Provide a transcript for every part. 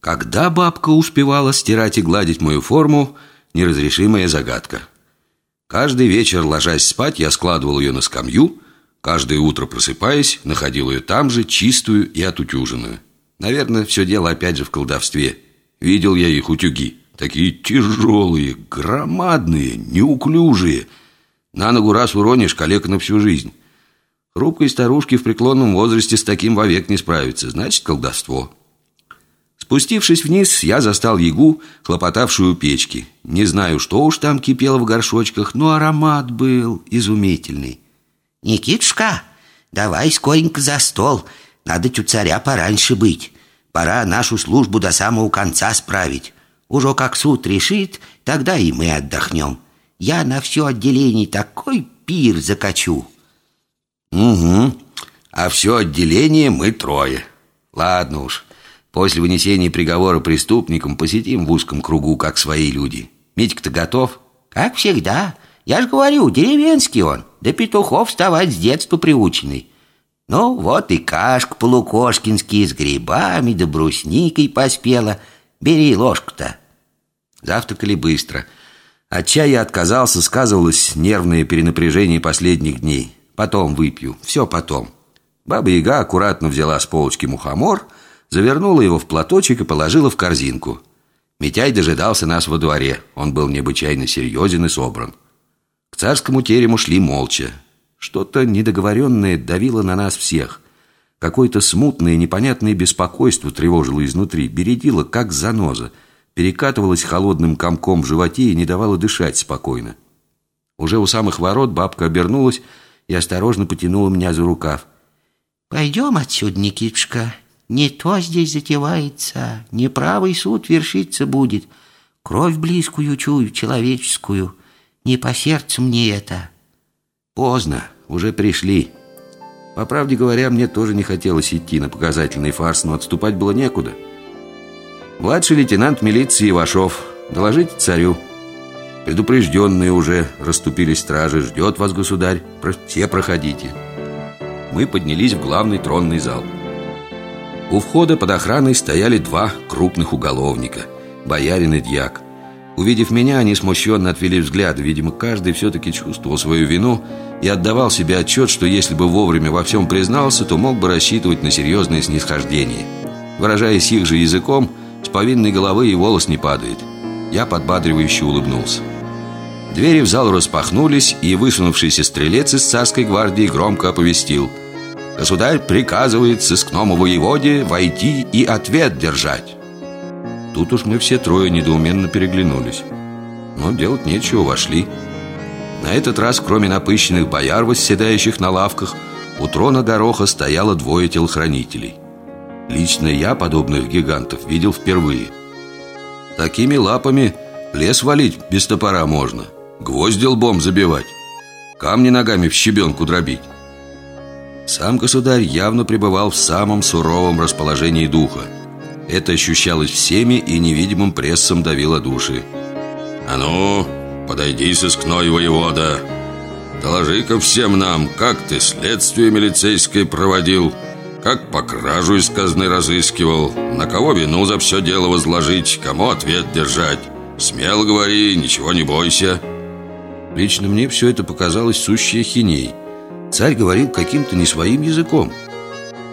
Когда бабка успевала стирать и гладить мою форму, неразрешимая загадка. Каждый вечер, ложась спать, я складывал ее на скамью, каждое утро просыпаясь, находил ее там же, чистую и отутюженную. Наверное, все дело опять же в колдовстве. Видел я их утюги. Такие тяжелые, громадные, неуклюжие. На ногу раз уронишь, калека на всю жизнь. Хрупкой старушке в преклонном возрасте с таким вовек не справиться. Значит, колдовство. Спустившись вниз, я застал Ягу, хлопотавшую у печки. Не знаю, что уж там кипело в горшочках, но аромат был изумительный. «Никитушка, давай скоренько за стол. Надо у царя пораньше быть. Пора нашу службу до самого конца справить. Уже как суд решит, тогда и мы отдохнем. Я на все отделение такой пир закачу». «Угу. А все отделение мы трое. Ладно уж». После вынесения приговора преступникам посетим в узком кругу, как свои люди. Митька-то готов? Как всегда. Я же говорю, деревенский он. До петухов вставать с детства приученный. Ну, вот и кашка полукошкинский с грибами да брусникой поспела. Бери ложку-то. Завтракали быстро. От чая отказался, сказывалось нервное перенапряжение последних дней. Потом выпью, все потом. Баба-яга аккуратно взяла с полочки мухомор – завернула его в платочек и положила в корзинку. Митяй дожидался нас во дворе. Он был необычайно серьезен и собран. К царскому терему шли молча. Что-то недоговоренное давило на нас всех. Какое-то смутное, непонятное беспокойство тревожило изнутри, бередило, как заноза, перекатывалось холодным комком в животе и не давало дышать спокойно. Уже у самых ворот бабка обернулась и осторожно потянула меня за рукав. «Пойдем отсюда, Никитушка, не то здесь затевается, неправый суд вершиться будет. Кровь близкую чую, человеческую. Не по сердцу мне это. Поздно, уже пришли. По правде говоря, мне тоже не хотелось идти на показательный фарс, но отступать было некуда. Младший лейтенант милиции Ивашов, доложите царю. Предупрежденные уже расступились стражи. Ждет вас, государь. Все проходите. Мы поднялись в главный тронный зал. У входа под охраной стояли два крупных уголовника Боярин и дьяк. Увидев меня, они смущенно отвели взгляд. Видимо, каждый все-таки чувствовал свою вину И отдавал себе отчет, что если бы вовремя во всем признался То мог бы рассчитывать на серьезное снисхождение. Выражаясь их же языком С повинной головы и волос не падает. Я подбадривающе улыбнулся. Двери в зал распахнулись И высунувшийся стрелец из царской гвардии громко оповестил – Государь приказывает сыскному воеводе войти и ответ держать. Тут уж мы все трое недоуменно переглянулись. Но делать нечего, вошли. На этот раз, кроме напыщенных бояр, восседающих на лавках У трона гороха стояло двое телохранителей. Лично я подобных гигантов видел впервые. Такими лапами лес валить без топора можно Гвозди лбом забивать Камни ногами в щебенку дробить сам государь явно пребывал в самом суровом расположении духа. Это ощущалось всеми и невидимым прессом давило души. «А ну, подойди, сыскной воевода! Доложи-ка всем нам, как ты следствие милицейское проводил, как по кражу из казны разыскивал, на кого вину за все дело возложить, кому ответ держать. Смело говори, ничего не бойся». Лично мне все это показалось сущей хиней. Царь говорил каким-то не своим языком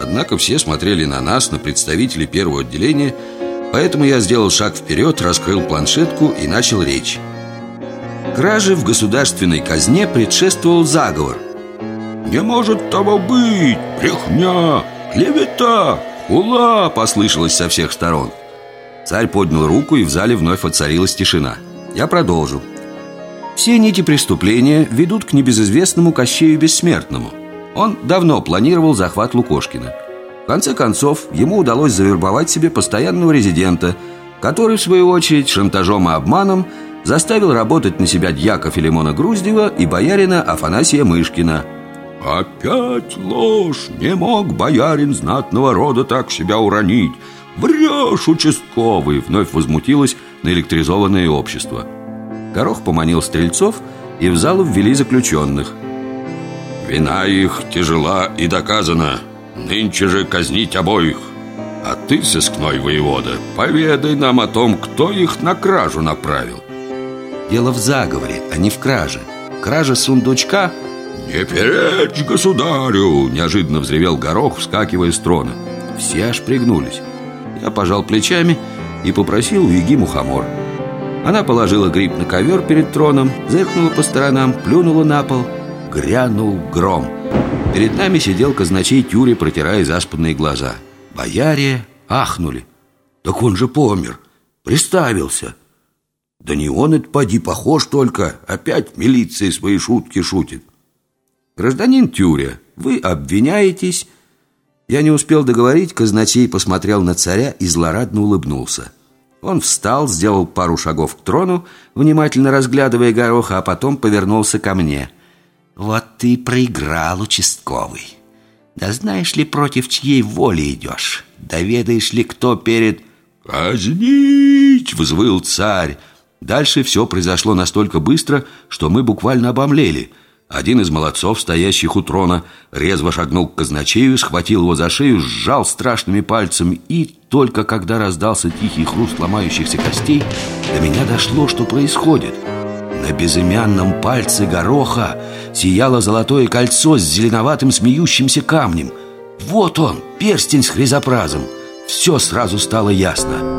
Однако все смотрели на нас, на представителей первого отделения Поэтому я сделал шаг вперед, раскрыл планшетку и начал речь Краже в государственной казне предшествовал заговор «Не может того быть! Брехня! Клевета! Хула!» послышалось со всех сторон Царь поднял руку, и в зале вновь воцарилась тишина Я продолжил все нити преступления ведут к небезызвестному Кощею Бессмертному. Он давно планировал захват Лукошкина. В конце концов, ему удалось завербовать себе постоянного резидента, который, в свою очередь, шантажом и обманом заставил работать на себя дьяка Филимона Груздева и боярина Афанасия Мышкина. «Опять ложь! Не мог боярин знатного рода так себя уронить! Врешь, участковый!» Вновь возмутилось наэлектризованное общество – Горох поманил стрельцов, и в залу ввели заключенных. «Вина их тяжела и доказана. Нынче же казнить обоих. А ты, сыскной воевода, поведай нам о том, кто их на кражу направил Дело в заговоре, а не в краже Кража сундучка «Не перечь государю!» Неожиданно взревел горох, вскакивая с трона Все аж пригнулись Я пожал плечами и попросил у Яги мухомор Она положила гриб на ковер перед троном Зыркнула по сторонам, плюнула на пол Грянул гром. Перед нами сидел казначей Тюри, протирая заспанные глаза. Бояре ахнули. Так он же помер, приставился! Да не он это поди похож только! Опять милиция свои шутки шутит! «Гражданин Тюря, вы обвиняетесь...» Я не успел договорить, казначей посмотрел на царя и злорадно улыбнулся. Он встал, сделал пару шагов к трону, внимательно разглядывая гороха, а потом повернулся ко мне. «Вот ты проиграл, участковый. Да знаешь ли, против чьей воли идешь? Доведаешь ли, кто перед...» «Казнить!» — взвыл царь. Дальше все произошло настолько быстро, что мы буквально обомлели — один из молодцов, стоящих у трона, резво шагнул к казначею, схватил его за шею, сжал страшными пальцами, и только когда раздался тихий хруст ломающихся костей, до меня дошло, что происходит. На безымянном пальце гороха сияло золотое кольцо с зеленоватым смеющимся камнем. Вот он, перстень с хризопразом. Все сразу стало ясно.